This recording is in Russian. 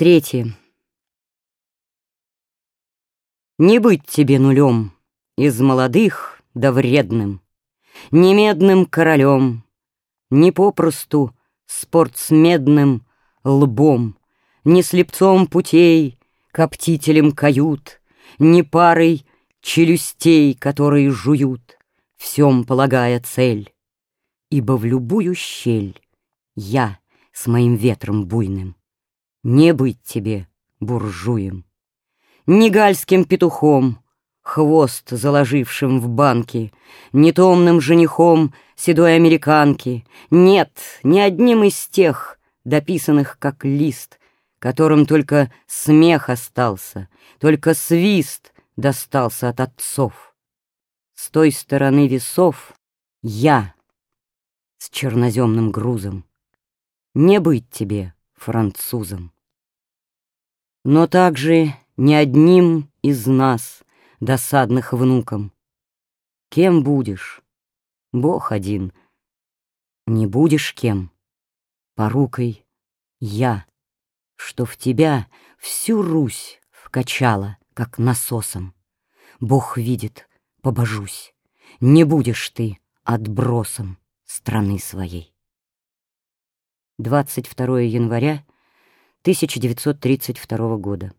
Третье. Не быть тебе нулем из молодых да вредным, Не медным королем, не попросту спортсмедным лбом, Не слепцом путей, коптителем кают, Не парой челюстей, которые жуют, Всем полагая цель. Ибо в любую щель я с моим ветром буйным Не быть тебе буржуем ни гальским петухом, Хвост заложившим в банки, Ни томным женихом седой американки, Нет, ни одним из тех, дописанных как лист, Которым только смех остался, Только свист достался от отцов. С той стороны весов я с черноземным грузом. Не быть тебе французом. Но также ни одним из нас, досадных внукам. Кем будешь? Бог один. Не будешь кем? Порукой я, что в тебя всю Русь вкачала, как насосом. Бог видит, побожусь, не будешь ты отбросом страны своей. 22 января 1932 года.